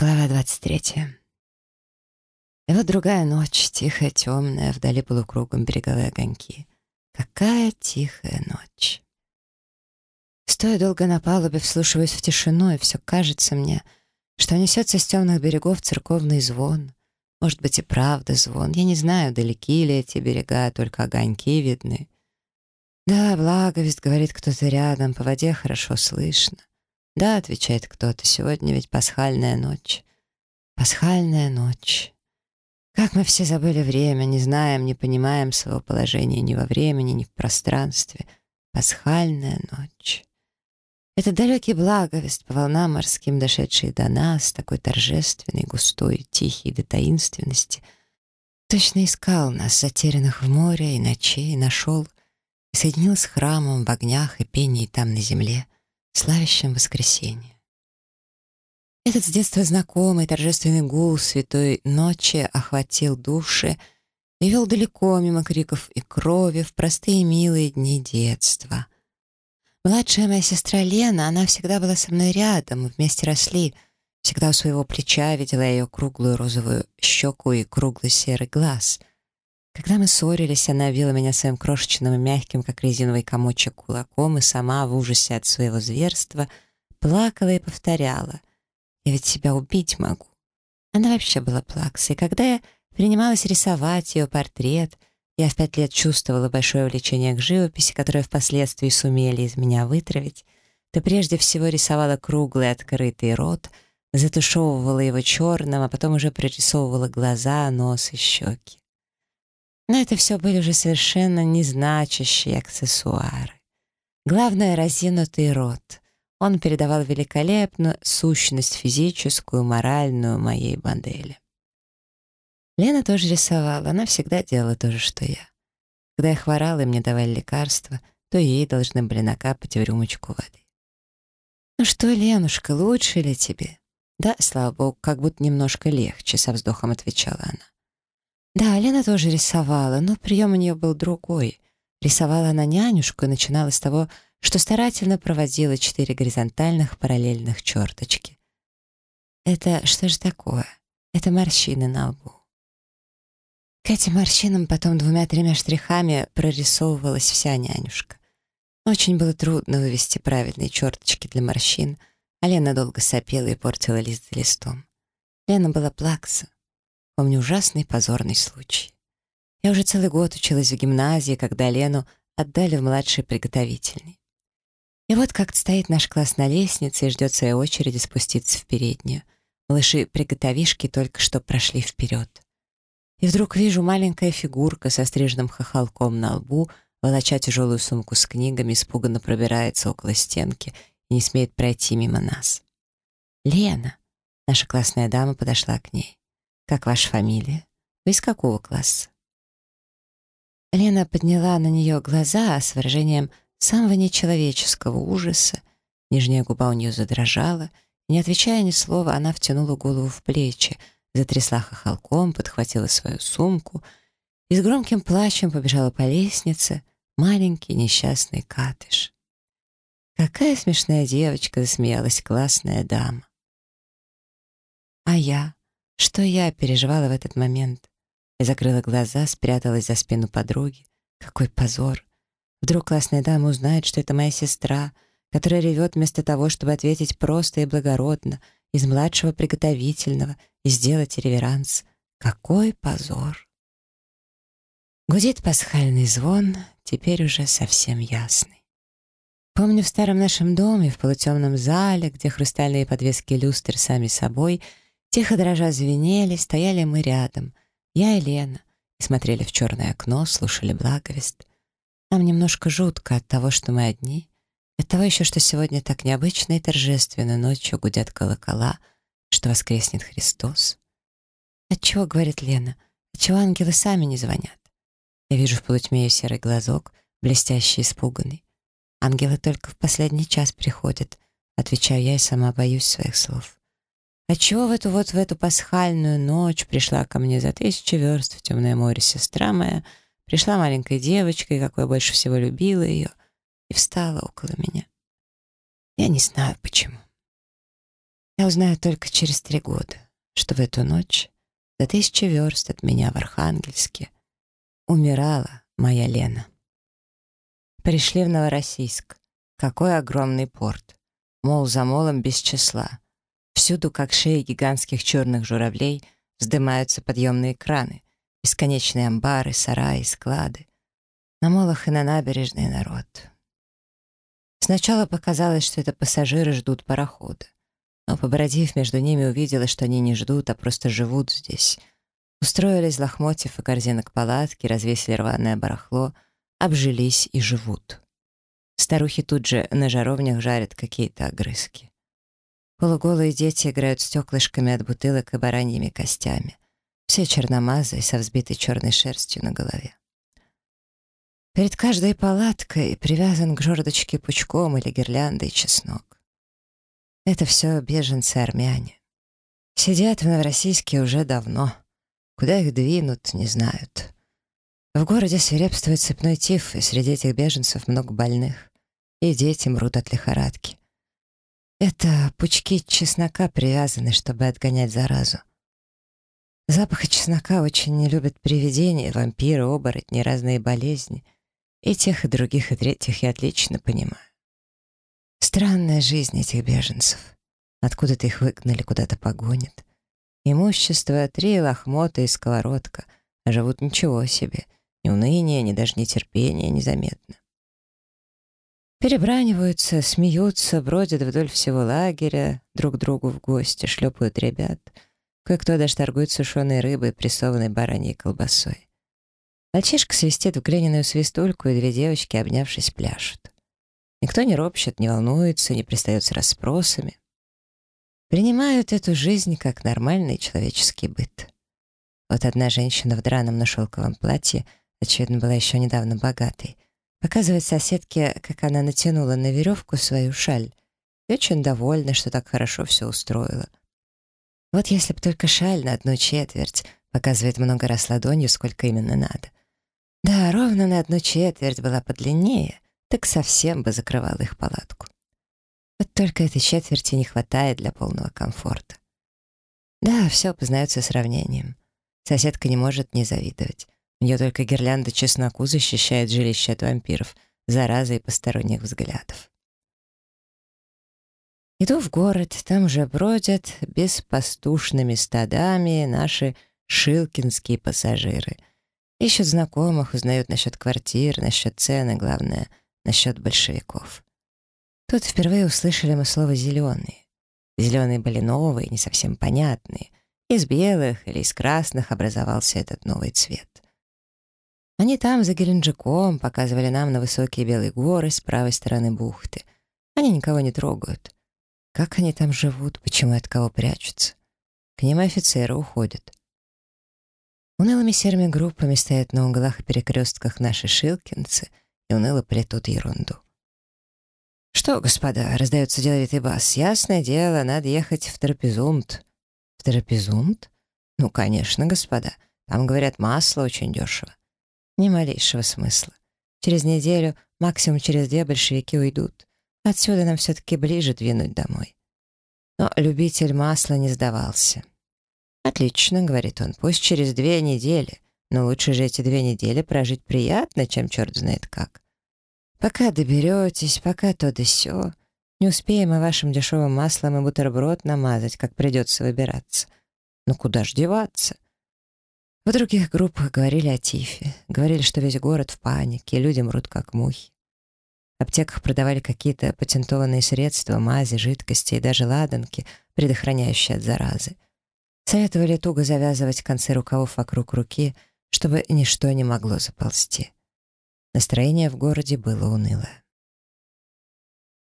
Глава 23. И вот другая ночь, тихая, темная, вдали полукругом береговые огоньки. Какая тихая ночь. Стоя долго на палубе, вслушиваясь в тишину, и все кажется мне, что несется с темных берегов церковный звон. Может быть и правда звон. Я не знаю, далеки ли эти берега, только огоньки видны. Да, благовесть, говорит кто-то рядом, по воде хорошо слышно. «Да», — отвечает кто-то, — «сегодня ведь пасхальная ночь». Пасхальная ночь. Как мы все забыли время, не знаем, не понимаем своего положения ни во времени, ни в пространстве. Пасхальная ночь. Это далекий благовест по волнам морским, дошедший до нас, такой торжественный, густой, тихий до таинственности. Точно искал нас, затерянных в море и ночей, нашел и соединил с храмом в огнях и пении там на земле — славящим воскресенье. Этот с детства знакомый торжественный гул святой ночи охватил души и вел далеко мимо криков и крови в простые милые дни детства. Младшая моя сестра Лена, она всегда была со мной рядом, мы вместе росли, всегда у своего плеча видела ее круглую розовую щеку и круглый серый глаз. Когда мы ссорились, она вила меня своим крошечным и мягким, как резиновый комочек, кулаком, и сама в ужасе от своего зверства плакала и повторяла. «Я ведь себя убить могу». Она вообще была плаксой. Когда я принималась рисовать ее портрет, я в пять лет чувствовала большое увлечение к живописи, которое впоследствии сумели из меня вытравить, то прежде всего рисовала круглый открытый рот, затушевывала его черным, а потом уже прорисовывала глаза, нос и щеки. Но это все были уже совершенно незначащие аксессуары. Главное — разинутый рот. Он передавал великолепную сущность физическую, моральную моей модели. Лена тоже рисовала, она всегда делала то же, что я. Когда я хворала и мне давали лекарства, то ей должны были накапать в рюмочку воды. «Ну что, Ленушка, лучше ли тебе?» «Да, слава богу, как будто немножко легче», — со вздохом отвечала она. Да, Лена тоже рисовала, но прием у нее был другой. Рисовала она нянюшку и начинала с того, что старательно проводила четыре горизонтальных параллельных черточки. Это что же такое? Это морщины на лбу. К этим морщинам потом двумя-тремя штрихами прорисовывалась вся нянюшка. Очень было трудно вывести правильные черточки для морщин, а Лена долго сопела и портила лист за листом. Лена была плакса. Помню ужасный позорный случай. Я уже целый год училась в гимназии, когда Лену отдали в младший приготовительный. И вот как-то стоит наш класс на лестнице и ждет своей очереди спуститься в переднюю. Малыши-приготовишки только что прошли вперед. И вдруг вижу маленькая фигурка со стриженным хохолком на лбу, волоча тяжелую сумку с книгами, испуганно пробирается около стенки и не смеет пройти мимо нас. «Лена!» Наша классная дама подошла к ней. «Как ваша фамилия? Вы из какого класса?» Лена подняла на нее глаза с выражением самого нечеловеческого ужаса. Нижняя губа у нее задрожала. Не отвечая ни слова, она втянула голову в плечи, затрясла хохолком, подхватила свою сумку и с громким плачем побежала по лестнице, маленький несчастный катыш. «Какая смешная девочка!» — засмеялась классная дама. «А я?» Что я переживала в этот момент? Я закрыла глаза, спряталась за спину подруги. Какой позор! Вдруг классная дама узнает, что это моя сестра, которая ревет вместо того, чтобы ответить просто и благородно, из младшего приготовительного, и сделать реверанс. Какой позор! Гудит пасхальный звон, теперь уже совсем ясный. Помню в старом нашем доме, в полутемном зале, где хрустальные подвески люстр сами собой — Тихо дрожа звенели, стояли мы рядом, я и Лена, и смотрели в черное окно, слушали благовест. Нам немножко жутко от того, что мы одни, от того еще, что сегодня так необычно и торжественно ночью гудят колокола, что воскреснет Христос. «Отчего, — говорит Лена, — отчего ангелы сами не звонят?» Я вижу в полутьме ее серый глазок, блестящий, испуганный. «Ангелы только в последний час приходят», — отвечаю я и сама боюсь своих слов. Отчего в эту вот в эту пасхальную ночь пришла ко мне за тысячи верст в темное море сестра моя, пришла маленькой девочкой, какой больше всего любила ее, и встала около меня. Я не знаю, почему. Я узнаю только через три года, что в эту ночь, за тысячи верст от меня в Архангельске, умирала моя Лена. Пришли в Новороссийск. Какой огромный порт. Мол за молом без числа. Всюду, как шеи гигантских черных журавлей, вздымаются подъемные краны, бесконечные амбары, сараи, склады. На молах и на набережной народ. Сначала показалось, что это пассажиры ждут парохода. Но, побродив между ними, увидела, что они не ждут, а просто живут здесь. Устроились лохмотьев и корзинок палатки, развесили рваное барахло — обжились и живут. Старухи тут же на жаровнях жарят какие-то огрызки. Полуголые дети играют стеклышками от бутылок и бараньими костями. Все черномазые, со взбитой черной шерстью на голове. Перед каждой палаткой привязан к жердочке пучком или гирляндой чеснок. Это все беженцы-армяне. Сидят в Новороссийске уже давно. Куда их двинут, не знают. В городе свирепствует цепной тиф, и среди этих беженцев много больных. И дети мрут от лихорадки. Это пучки чеснока привязаны, чтобы отгонять заразу. Запаха чеснока очень не любят привидения, вампиры, оборотни, разные болезни. И тех, и других, и третьих я отлично понимаю. Странная жизнь этих беженцев. Откуда-то их выгнали, куда-то погонят. Имущество — три лохмота и сковородка, живут ничего себе — ни уныния, ни даже нетерпения незаметно. Перебраниваются, смеются, бродят вдоль всего лагеря, друг другу в гости, шлепают ребят. Кое-кто даже торгует сушеной рыбой, прессованной бараньей колбасой. Мальчишка свистит в глиняную свистульку, и две девочки, обнявшись, пляшут. Никто не ропщет, не волнуется, не пристает с расспросами. Принимают эту жизнь как нормальный человеческий быт. Вот одна женщина в драном на шелковом платье — очевидно, была еще недавно богатой, показывает соседке, как она натянула на веревку свою шаль, и очень довольна, что так хорошо все устроила. Вот если бы только шаль на одну четверть, показывает много раз ладонью, сколько именно надо. Да, ровно на одну четверть была подлиннее, так совсем бы закрывала их палатку. Вот только этой четверти не хватает для полного комфорта. Да, все познается сравнением. Соседка не может не завидовать. У нее только гирлянда чесноку защищает жилище от вампиров, заразы и посторонних взглядов. Иду в город, там уже бродят беспастушными стадами наши шилкинские пассажиры. Ищут знакомых, узнают насчет квартир, насчет цены, главное, насчет большевиков. Тут впервые услышали мы слово «зеленые». Зеленые были новые, не совсем понятные. Из белых или из красных образовался этот новый цвет. Они там, за Геленджиком, показывали нам на высокие белые горы с правой стороны бухты. Они никого не трогают. Как они там живут, почему от кого прячутся? К ним офицеры уходят. Унылыми серыми группами стоят на углах и перекрестках наши шилкинцы и уныло плетут ерунду. «Что, господа?» — раздается деловитый бас. «Ясное дело, надо ехать в Трапезунт». «В Трапезунт?» «Ну, конечно, господа. Там, говорят, масло очень дешево. Ни малейшего смысла. Через неделю, максимум через две большевики уйдут. Отсюда нам все-таки ближе двинуть домой. Но любитель масла не сдавался. «Отлично», — говорит он, — «пусть через две недели, но лучше же эти две недели прожить приятно, чем черт знает как. Пока доберетесь, пока то да сё, не успеем мы вашим дешевым маслом и бутерброд намазать, как придется выбираться. Ну куда ж деваться? В других группах говорили о тифе, говорили, что весь город в панике, люди мрут как мухи. В аптеках продавали какие-то патентованные средства, мази, жидкости и даже ладанки, предохраняющие от заразы. Советовали туго завязывать концы рукавов вокруг руки, чтобы ничто не могло заползти. Настроение в городе было унылое.